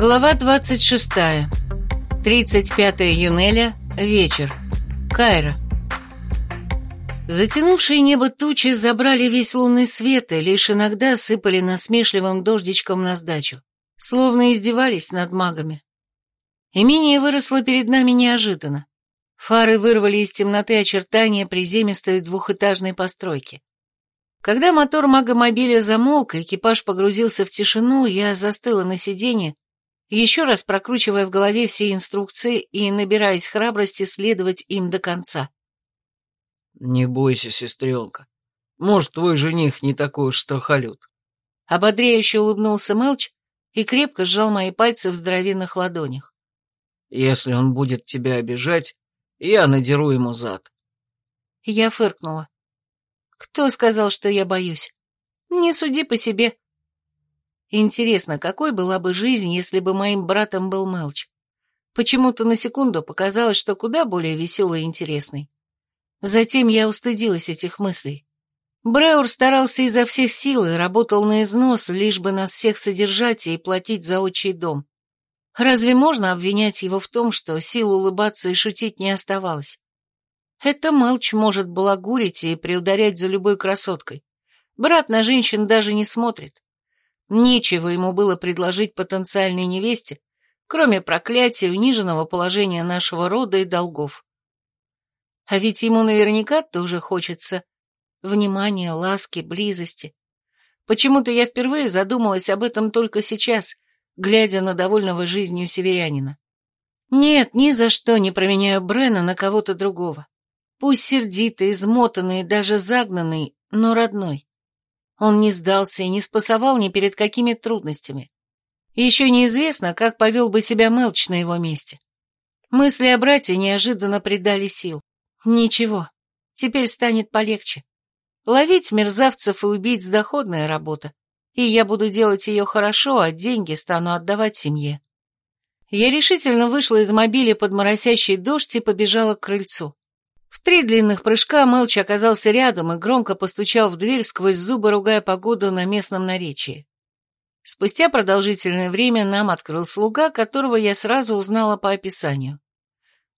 Глава 26. 35 июня. Вечер. Кайра. Затянувшие небо тучи забрали весь лунный свет и лишь иногда сыпали насмешливым дождичком на сдачу, словно издевались над магами. Имение выросло перед нами неожиданно. Фары вырвали из темноты очертания приземистой двухэтажной постройки. Когда мотор магомобиля замолк, экипаж погрузился в тишину, я застыла на сиденье, еще раз прокручивая в голове все инструкции и набираясь храбрости следовать им до конца. «Не бойся, сестренка. Может, твой жених не такой уж страхолюд». Ободряюще улыбнулся Мелч и крепко сжал мои пальцы в здоровенных ладонях. «Если он будет тебя обижать, я надеру ему зад». Я фыркнула. «Кто сказал, что я боюсь? Не суди по себе. Интересно, какой была бы жизнь, если бы моим братом был Мелч? Почему-то на секунду показалось, что куда более веселый и интересный. Затем я устыдилась этих мыслей. Бреур старался изо всех сил и работал на износ, лишь бы нас всех содержать и платить за отчий дом. Разве можно обвинять его в том, что сил улыбаться и шутить не оставалось? Это Мелч может балагурить и приударять за любой красоткой. Брат на женщин даже не смотрит. Нечего ему было предложить потенциальной невесте, кроме проклятия, униженного положения нашего рода и долгов. А ведь ему наверняка тоже хочется внимания, ласки, близости. Почему-то я впервые задумалась об этом только сейчас, глядя на довольного жизнью северянина. Нет, ни за что не променяю Брена на кого-то другого. Пусть сердитый, измотанный, даже загнанный, но родной. Он не сдался и не спасовал ни перед какими трудностями. еще неизвестно, как повел бы себя Мелч на его месте. Мысли о брате неожиданно придали сил. Ничего, теперь станет полегче. Ловить мерзавцев и убить – доходная работа, и я буду делать ее хорошо, а деньги стану отдавать семье. Я решительно вышла из мобиля под моросящий дождь и побежала к крыльцу. В три длинных прыжка Мелч оказался рядом и громко постучал в дверь, сквозь зубы ругая погоду на местном наречии. Спустя продолжительное время нам открыл слуга, которого я сразу узнала по описанию.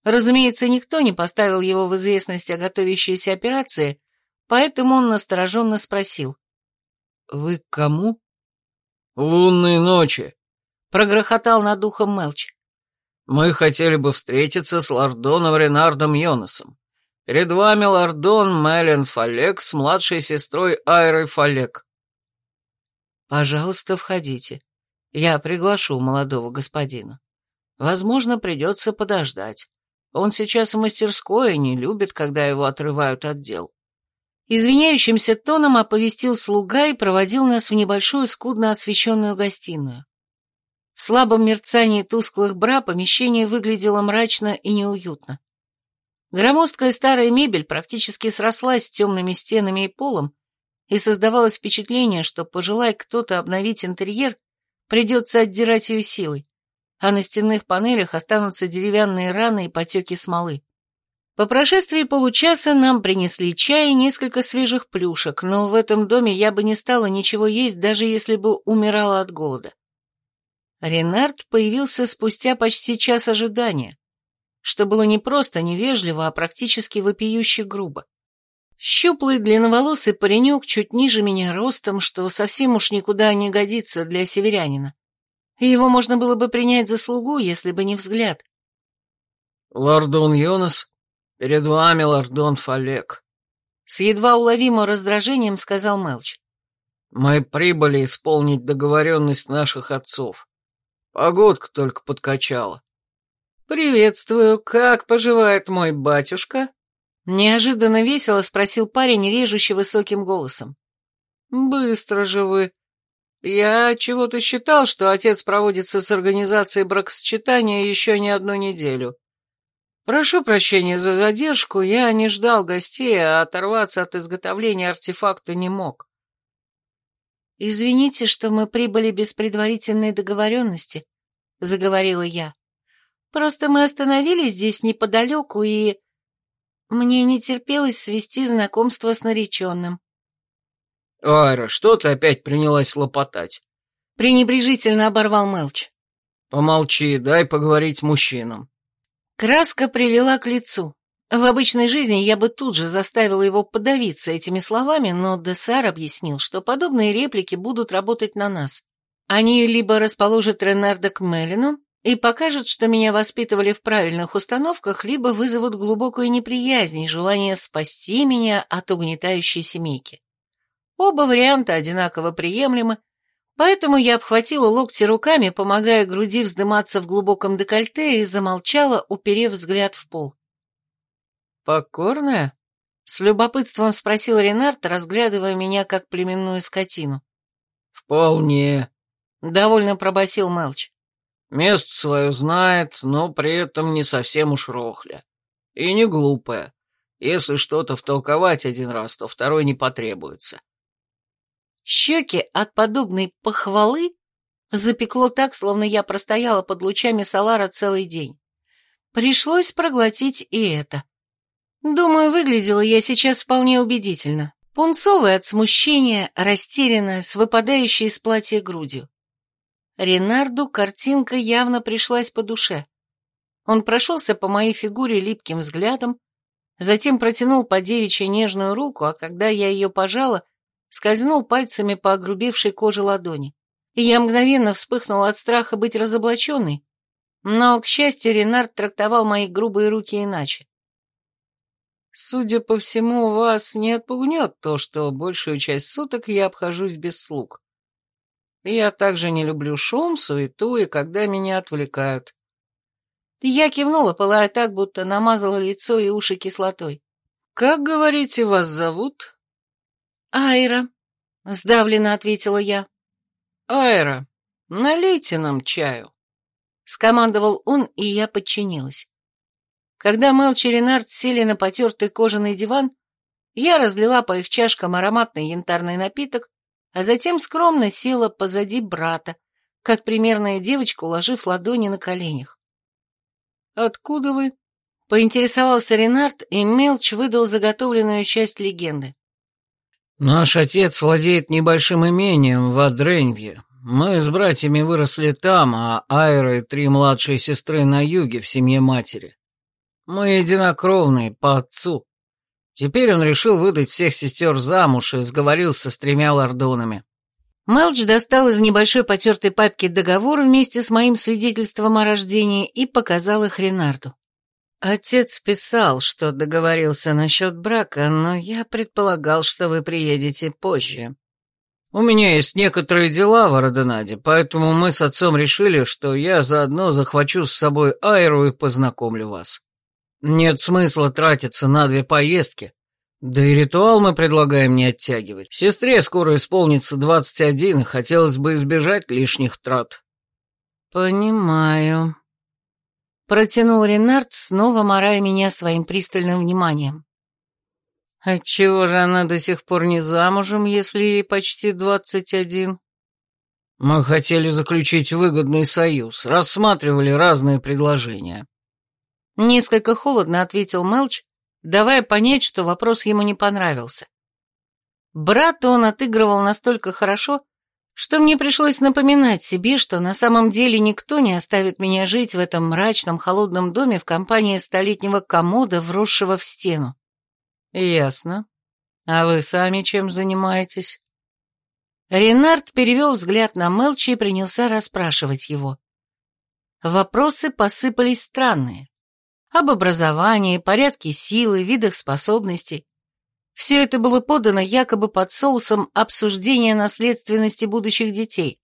Разумеется, никто не поставил его в известность о готовящейся операции, поэтому он настороженно спросил. «Вы к кому?» «Лунные ночи», — прогрохотал над ухом Мелч. «Мы хотели бы встретиться с лордоном Ренардом Йонасом. Перед вами лордон Мелен Фалек с младшей сестрой Айрой Фалек. Пожалуйста, входите. Я приглашу молодого господина. Возможно, придется подождать. Он сейчас в мастерской и не любит, когда его отрывают от дел. Извиняющимся тоном оповестил слуга и проводил нас в небольшую скудно освещенную гостиную. В слабом мерцании тусклых бра помещение выглядело мрачно и неуютно. Громоздкая старая мебель практически срослась с темными стенами и полом, и создавалось впечатление, что, пожелай кто-то обновить интерьер, придется отдирать ее силой, а на стенных панелях останутся деревянные раны и потеки смолы. По прошествии получаса нам принесли чай и несколько свежих плюшек, но в этом доме я бы не стала ничего есть, даже если бы умирала от голода. Ренард появился спустя почти час ожидания, что было не просто невежливо, а практически вопиюще грубо. Щуплый длинноволосый паренек чуть ниже меня ростом, что совсем уж никуда не годится для северянина. Его можно было бы принять за слугу, если бы не взгляд. «Лордон Йонас, перед вами лордон Фалек», — с едва уловимым раздражением сказал Мелч. «Мы прибыли исполнить договоренность наших отцов. Погодка только подкачала. «Приветствую, как поживает мой батюшка?» Неожиданно весело спросил парень, режущий высоким голосом. «Быстро же вы. Я чего-то считал, что отец проводится с организацией бракосочетания еще не одну неделю. Прошу прощения за задержку, я не ждал гостей, а оторваться от изготовления артефакта не мог». «Извините, что мы прибыли без предварительной договоренности», — заговорила я. Просто мы остановились здесь неподалеку, и... Мне не терпелось свести знакомство с нареченным. «Айра, что ты опять принялась лопотать?» Пренебрежительно оборвал Мелч. Помолчи, дай поговорить мужчинам. Краска прилила к лицу. В обычной жизни я бы тут же заставила его подавиться этими словами, но Десар объяснил, что подобные реплики будут работать на нас. Они либо расположат Ренарда к Мелину и покажут, что меня воспитывали в правильных установках, либо вызовут глубокую неприязнь и желание спасти меня от угнетающей семейки. Оба варианта одинаково приемлемы, поэтому я обхватила локти руками, помогая груди вздыматься в глубоком декольте и замолчала, уперев взгляд в пол. «Покорная?» — с любопытством спросил Ренард, разглядывая меня как племенную скотину. «Вполне», — довольно пробасил Мелч. «Место свое знает, но при этом не совсем уж рохля. И не глупая. Если что-то втолковать один раз, то второй не потребуется». Щеки от подобной похвалы запекло так, словно я простояла под лучами Салара целый день. Пришлось проглотить и это. Думаю, выглядела я сейчас вполне убедительно. Пунцовая от смущения, растерянная, с выпадающей из платья грудью. Ренарду картинка явно пришлась по душе. Он прошелся по моей фигуре липким взглядом, затем протянул по девичьей нежную руку, а когда я ее пожала, скользнул пальцами по огрубевшей коже ладони. И я мгновенно вспыхнула от страха быть разоблаченной, но, к счастью, Ренард трактовал мои грубые руки иначе. Судя по всему, вас не отпугнет то, что большую часть суток я обхожусь без слуг. Я также не люблю шум, суету и когда меня отвлекают. Я кивнула, пылая так, будто намазала лицо и уши кислотой. «Как, говорите, вас зовут?» «Айра», — сдавленно ответила я. «Айра, налейте нам чаю», — скомандовал он, и я подчинилась. Когда Мелч и Ренард сели на потертый кожаный диван, я разлила по их чашкам ароматный янтарный напиток, а затем скромно села позади брата, как примерная девочка, уложив ладони на коленях. «Откуда вы?» — поинтересовался Ренард, и Мелч выдал заготовленную часть легенды. «Наш отец владеет небольшим имением в Адренье. Мы с братьями выросли там, а Айра и три младшие сестры на юге в семье матери. Мы единокровные по отцу. Теперь он решил выдать всех сестер замуж и сговорился с тремя лордонами. Мелч достал из небольшой потертой папки договор вместе с моим свидетельством о рождении и показал их Ренарду. Отец писал, что договорился насчет брака, но я предполагал, что вы приедете позже. У меня есть некоторые дела в Орденаде, поэтому мы с отцом решили, что я заодно захвачу с собой Айру и познакомлю вас. Нет смысла тратиться на две поездки. Да и ритуал мы предлагаем не оттягивать. Сестре скоро исполнится двадцать один, и хотелось бы избежать лишних трат. Понимаю. Протянул Ренард, снова морая меня своим пристальным вниманием. Отчего же она до сих пор не замужем, если ей почти двадцать один? Мы хотели заключить выгодный союз, рассматривали разные предложения. Несколько холодно ответил Мелч, давая понять, что вопрос ему не понравился. Брата он отыгрывал настолько хорошо, что мне пришлось напоминать себе, что на самом деле никто не оставит меня жить в этом мрачном холодном доме в компании столетнего комода, вросшего в стену. Ясно. А вы сами чем занимаетесь? Ренард перевел взгляд на Мелчи и принялся расспрашивать его. Вопросы посыпались странные об образовании, порядке силы, видах способностей. Все это было подано якобы под соусом обсуждения наследственности будущих детей.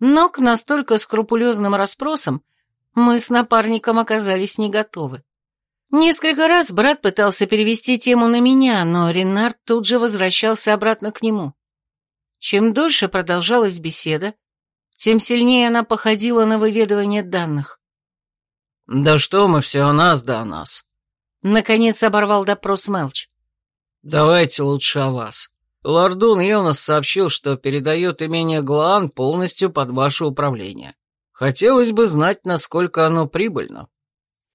Но к настолько скрупулезным расспросам мы с напарником оказались не готовы. Несколько раз брат пытался перевести тему на меня, но Ренард тут же возвращался обратно к нему. Чем дольше продолжалась беседа, тем сильнее она походила на выведывание данных. «Да что мы все о нас да о нас?» Наконец оборвал допрос Мелч. «Давайте лучше о вас. Лордун Йонас сообщил, что передает имение Глаан полностью под ваше управление. Хотелось бы знать, насколько оно прибыльно».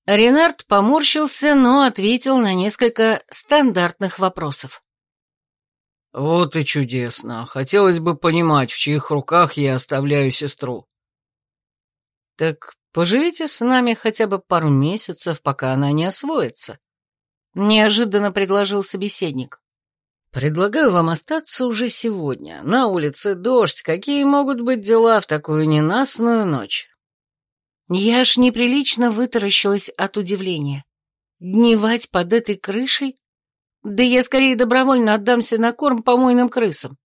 Ренард поморщился, но ответил на несколько стандартных вопросов. «Вот и чудесно. Хотелось бы понимать, в чьих руках я оставляю сестру. Так поживите с нами хотя бы пару месяцев, пока она не освоится. Неожиданно предложил собеседник. Предлагаю вам остаться уже сегодня. На улице дождь, какие могут быть дела в такую ненастную ночь? Я аж неприлично вытаращилась от удивления. Дневать под этой крышей? Да я скорее добровольно отдамся на корм помойным крысам.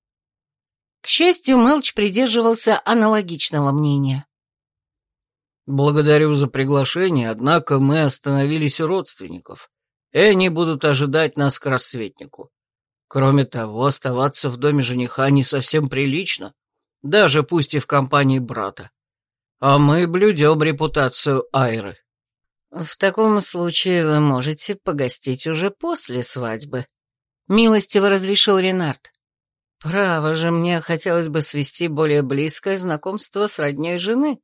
К счастью, Мелч придерживался аналогичного мнения. «Благодарю за приглашение, однако мы остановились у родственников, и они будут ожидать нас к рассветнику. Кроме того, оставаться в доме жениха не совсем прилично, даже пусть и в компании брата. А мы блюдем репутацию Айры. В таком случае вы можете погостить уже после свадьбы. Милостиво разрешил Ренард. Право же, мне хотелось бы свести более близкое знакомство с родней жены.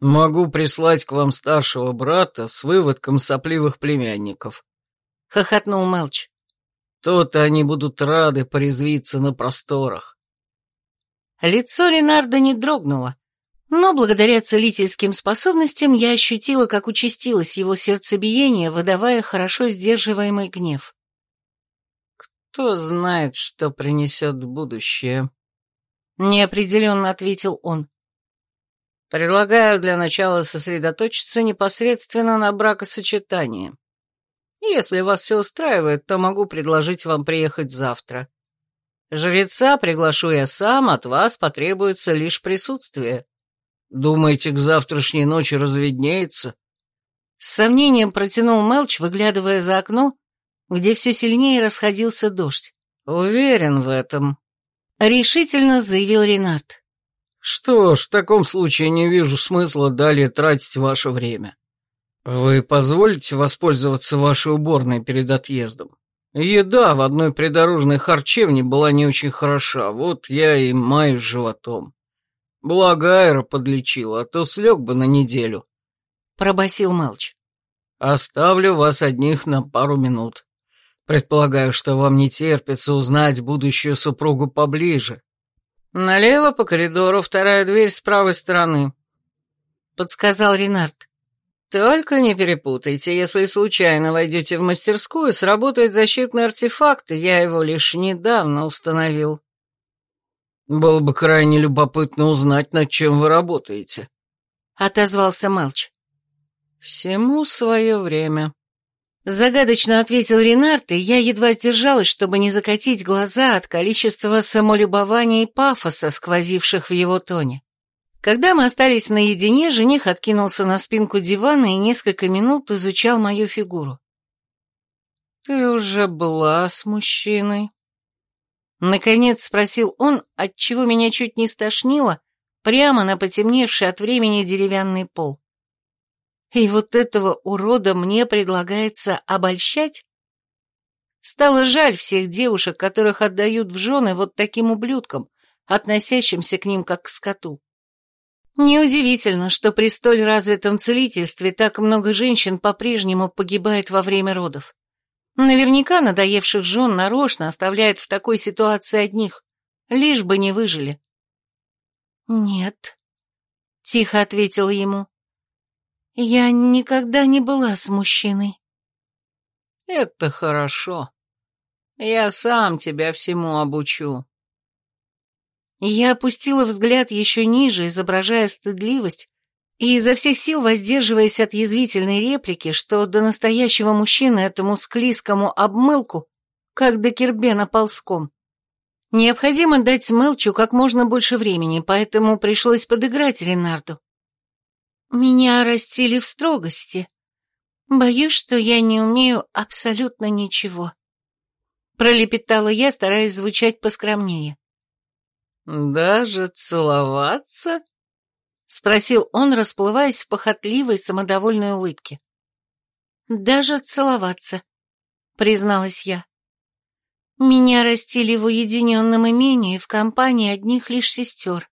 Могу прислать к вам старшего брата с выводком сопливых племянников. Хохотнул Мелч. То-то они будут рады порезвиться на просторах. Лицо Ренарда не дрогнуло, но благодаря целительским способностям я ощутила, как участилось его сердцебиение, выдавая хорошо сдерживаемый гнев. «Кто знает, что принесет будущее?» Неопределенно ответил он. «Предлагаю для начала сосредоточиться непосредственно на бракосочетании. Если вас все устраивает, то могу предложить вам приехать завтра. Жреца приглашу я сам, от вас потребуется лишь присутствие. Думаете, к завтрашней ночи разведнеется? С сомнением протянул Мелч, выглядывая за окно, где все сильнее расходился дождь. Уверен в этом. Решительно заявил Ренард. Что ж, в таком случае не вижу смысла далее тратить ваше время. «Вы позволите воспользоваться вашей уборной перед отъездом? Еда в одной придорожной харчевне была не очень хороша, вот я и маюсь животом. Благо Айра подлечила, а то слег бы на неделю». Пробасил Мелч. «Оставлю вас одних на пару минут. Предполагаю, что вам не терпится узнать будущую супругу поближе». «Налево по коридору, вторая дверь с правой стороны», — подсказал Ренард. Только не перепутайте, если случайно войдете в мастерскую, сработает защитный артефакт, я его лишь недавно установил. Было бы крайне любопытно узнать, над чем вы работаете. Отозвался Мелч. Всему свое время. Загадочно ответил Ренард, и я едва сдержалась, чтобы не закатить глаза от количества самолюбования и пафоса, сквозивших в его тоне. Когда мы остались наедине, жених откинулся на спинку дивана и несколько минут изучал мою фигуру. «Ты уже была с мужчиной?» Наконец спросил он, отчего меня чуть не стошнило, прямо на потемневший от времени деревянный пол. И вот этого урода мне предлагается обольщать? Стало жаль всех девушек, которых отдают в жены вот таким ублюдкам, относящимся к ним как к скоту. Неудивительно, что при столь развитом целительстве так много женщин по-прежнему погибает во время родов. Наверняка надоевших жен нарочно оставляют в такой ситуации одних, лишь бы не выжили. «Нет», — тихо ответила ему, — «я никогда не была с мужчиной». «Это хорошо. Я сам тебя всему обучу», я опустила взгляд еще ниже, изображая стыдливость, и изо всех сил воздерживаясь от язвительной реплики, что до настоящего мужчины этому склизкому обмылку, как до Кербена ползком. Необходимо дать Смелчу как можно больше времени, поэтому пришлось подыграть Ренарду. Меня растили в строгости. Боюсь, что я не умею абсолютно ничего. Пролепетала я, стараясь звучать поскромнее. «Даже целоваться?» — спросил он, расплываясь в похотливой, самодовольной улыбке. «Даже целоваться», — призналась я. «Меня растили в уединенном имении в компании одних лишь сестер.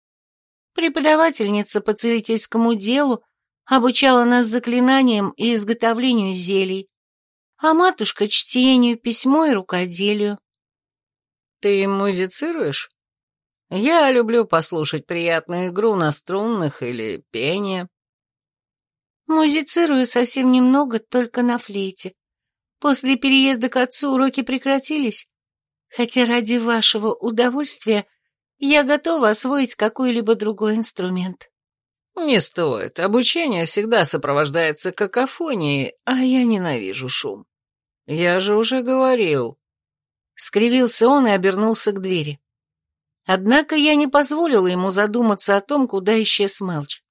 Преподавательница по целительскому делу обучала нас заклинаниям и изготовлению зелий, а матушка — чтению, письмо и рукоделию». «Ты музицируешь?» Я люблю послушать приятную игру на струнных или пение. Музицирую совсем немного, только на флейте. После переезда к отцу уроки прекратились, хотя ради вашего удовольствия я готова освоить какой-либо другой инструмент. Не стоит. Обучение всегда сопровождается какофонией, а я ненавижу шум. Я же уже говорил. Скривился он и обернулся к двери. Однако я не позволила ему задуматься о том, куда исчез Мелч.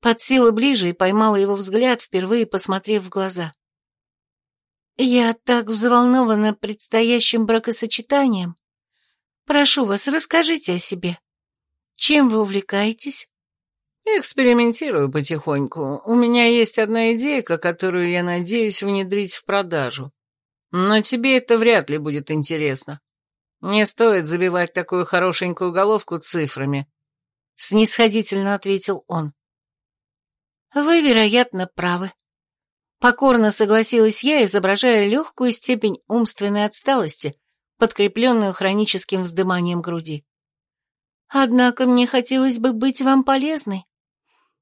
Подсела ближе и поймала его взгляд, впервые посмотрев в глаза. «Я так взволнована предстоящим бракосочетанием. Прошу вас, расскажите о себе. Чем вы увлекаетесь?» «Экспериментирую потихоньку. У меня есть одна идейка, которую я надеюсь внедрить в продажу. Но тебе это вряд ли будет интересно. Не стоит забивать такую хорошенькую головку цифрами», — снисходительно ответил он. «Вы, вероятно, правы». Покорно согласилась я, изображая легкую степень умственной отсталости, подкрепленную хроническим вздыманием груди. «Однако мне хотелось бы быть вам полезной.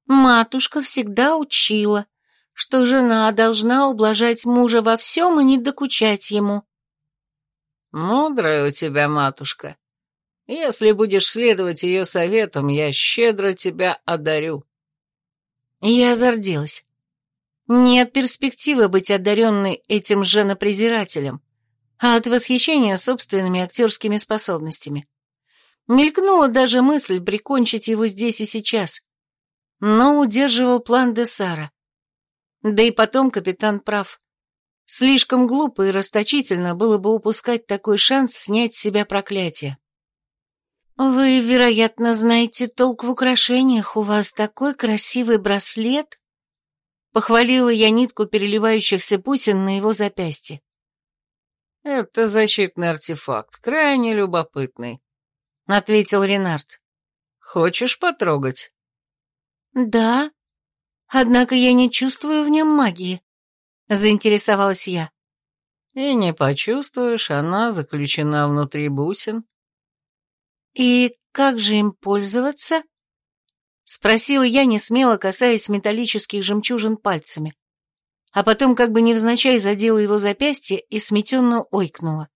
Матушка всегда учила, что жена должна ублажать мужа во всем и не докучать ему. Мудрая у тебя матушка. Если будешь следовать ее советам, я щедро тебя одарю. Я зарделась. Не от перспективы быть одаренной этим женопрезирателем, а от восхищения собственными актерскими способностями. Мелькнула даже мысль прикончить его здесь и сейчас, но удерживал план Десара. Да и потом капитан прав. Слишком глупо и расточительно было бы упускать такой шанс снять с себя проклятие. «Вы, вероятно, знаете толк в украшениях, у вас такой красивый браслет?» Похвалила я нитку переливающихся бусин на его запястье. «Это защитный артефакт, крайне любопытный», — ответил Ренард. «Хочешь потрогать?» «Да, однако я не чувствую в нем магии», — заинтересовалась я. «И не почувствуешь, она заключена внутри бусин». «И как же им пользоваться?» — спросила я, не смело касаясь металлических жемчужин пальцами, а потом как бы невзначай задела его запястье и сметенно ойкнула.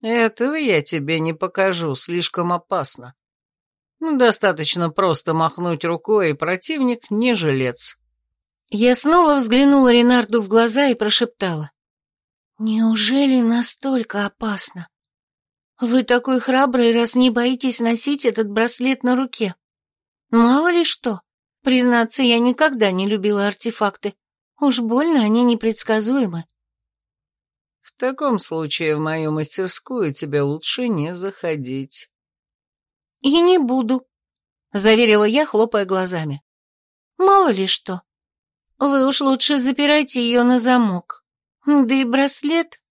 «Этого я тебе не покажу, слишком опасно», Достаточно просто махнуть рукой, и противник не жилец. Я снова взглянула Ренарду в глаза и прошептала. «Неужели настолько опасно? Вы такой храбрый, раз не боитесь носить этот браслет на руке. Мало ли что. Признаться, я никогда не любила артефакты. Уж больно они непредсказуемы». «В таком случае в мою мастерскую тебе лучше не заходить». «И не буду», — заверила я, хлопая глазами. «Мало ли что. Вы уж лучше запирайте ее на замок. Да и браслет.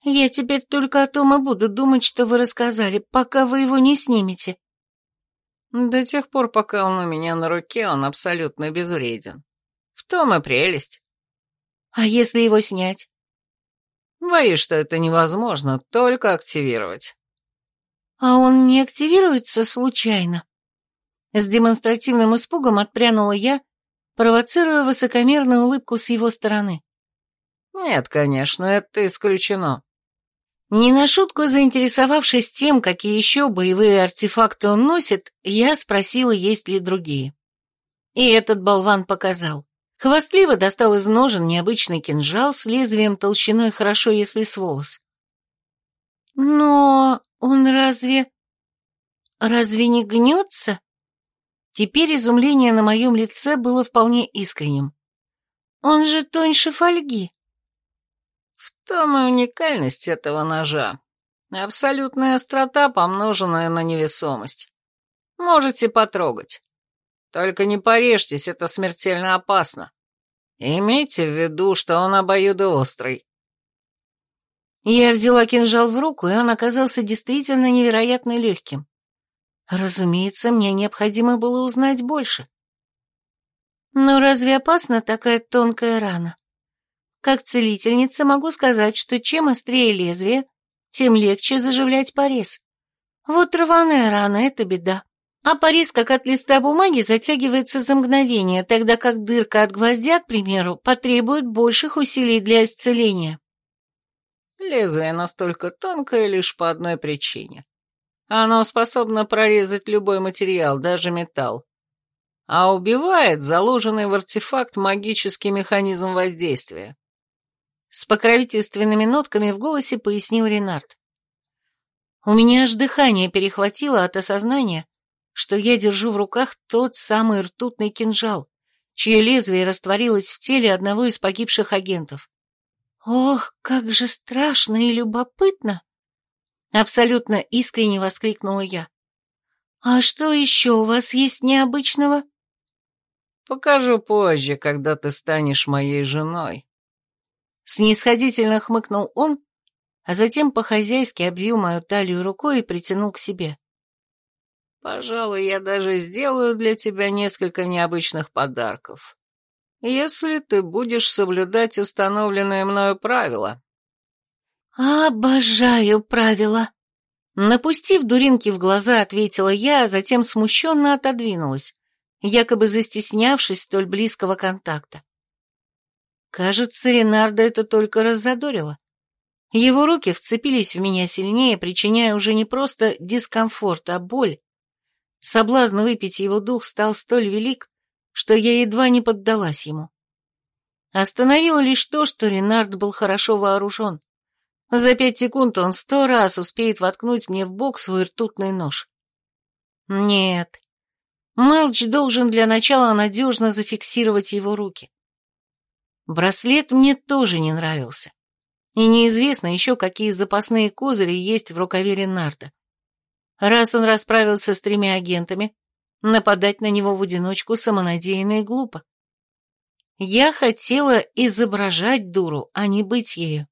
Я теперь только о том и буду думать, что вы рассказали, пока вы его не снимете». «До тех пор, пока он у меня на руке, он абсолютно безвреден. В том и прелесть». «А если его снять?» «Боюсь, что это невозможно, только активировать». «А он не активируется случайно?» С демонстративным испугом отпрянула я, провоцируя высокомерную улыбку с его стороны. «Нет, конечно, это исключено». Не на шутку заинтересовавшись тем, какие еще боевые артефакты он носит, я спросила, есть ли другие. И этот болван показал. Хвастливо достал из ножен необычный кинжал с лезвием толщиной хорошо, если с волос. «Но он разве... разве не гнется?» Теперь изумление на моем лице было вполне искренним. «Он же тоньше фольги». В том и уникальность этого ножа. Абсолютная острота, помноженная на невесомость. Можете потрогать. Только не порежьтесь, это смертельно опасно. Имейте в виду, что он обоюдоострый. Я взяла кинжал в руку, и он оказался действительно невероятно легким. Разумеется, мне необходимо было узнать больше. Но разве опасна такая тонкая рана? Как целительница могу сказать, что чем острее лезвие, тем легче заживлять порез. Вот рваная рана — это беда. А порез, как от листа бумаги, затягивается за мгновение, тогда как дырка от гвоздя, к примеру, потребует больших усилий для исцеления. Лезвие настолько тонкое лишь по одной причине. Оно способно прорезать любой материал, даже металл. А убивает заложенный в артефакт магический механизм воздействия. С покровительственными нотками в голосе пояснил Ренард. У меня аж дыхание перехватило от осознания, что я держу в руках тот самый ртутный кинжал, чье лезвие растворилось в теле одного из погибших агентов. «Ох, как же страшно и любопытно!» Абсолютно искренне воскликнула я. «А что еще у вас есть необычного?» «Покажу позже, когда ты станешь моей женой». Снисходительно хмыкнул он, а затем по-хозяйски обвил мою талию рукой и притянул к себе. Пожалуй, я даже сделаю для тебя несколько необычных подарков. Если ты будешь соблюдать установленные мною правила. Обожаю правила. Напустив дуринки в глаза, ответила я, а затем смущенно отодвинулась, якобы застеснявшись столь близкого контакта. Кажется, Ренардо это только раззадорило. Его руки вцепились в меня сильнее, причиняя уже не просто дискомфорт, а боль, Соблазн выпить его дух стал столь велик, что я едва не поддалась ему. Остановило лишь то, что Ренард был хорошо вооружен. За пять секунд он сто раз успеет воткнуть мне в бок свой ртутный нож. Нет, Мелч должен для начала надежно зафиксировать его руки. Браслет мне тоже не нравился. И неизвестно еще, какие запасные козыри есть в рукаве Ренарда. Раз он расправился с тремя агентами, нападать на него в одиночку самонадеянно и глупо. Я хотела изображать дуру, а не быть ею.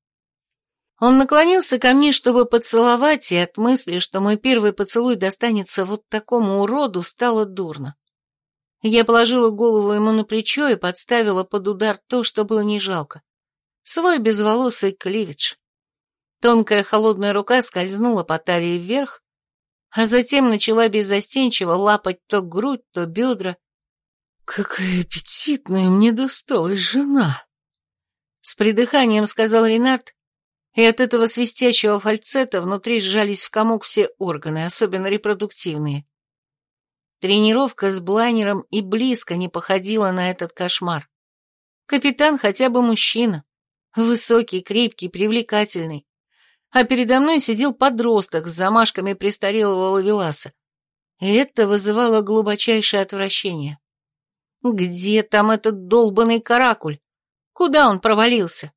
Он наклонился ко мне, чтобы поцеловать, и от мысли, что мой первый поцелуй достанется вот такому уроду, стало дурно. Я положила голову ему на плечо и подставила под удар то, что было не жалко. Свой безволосый кливидж. Тонкая холодная рука скользнула по талии вверх, а затем начала беззастенчиво лапать то грудь, то бедра. «Какая аппетитная мне досталась жена!» С придыханием сказал Ренард, и от этого свистящего фальцета внутри сжались в комок все органы, особенно репродуктивные. Тренировка с блайнером и близко не походила на этот кошмар. Капитан хотя бы мужчина, высокий, крепкий, привлекательный, а передо мной сидел подросток с замашками престарелого лавеласа. И это вызывало глубочайшее отвращение. Где там этот долбанный каракуль? Куда он провалился?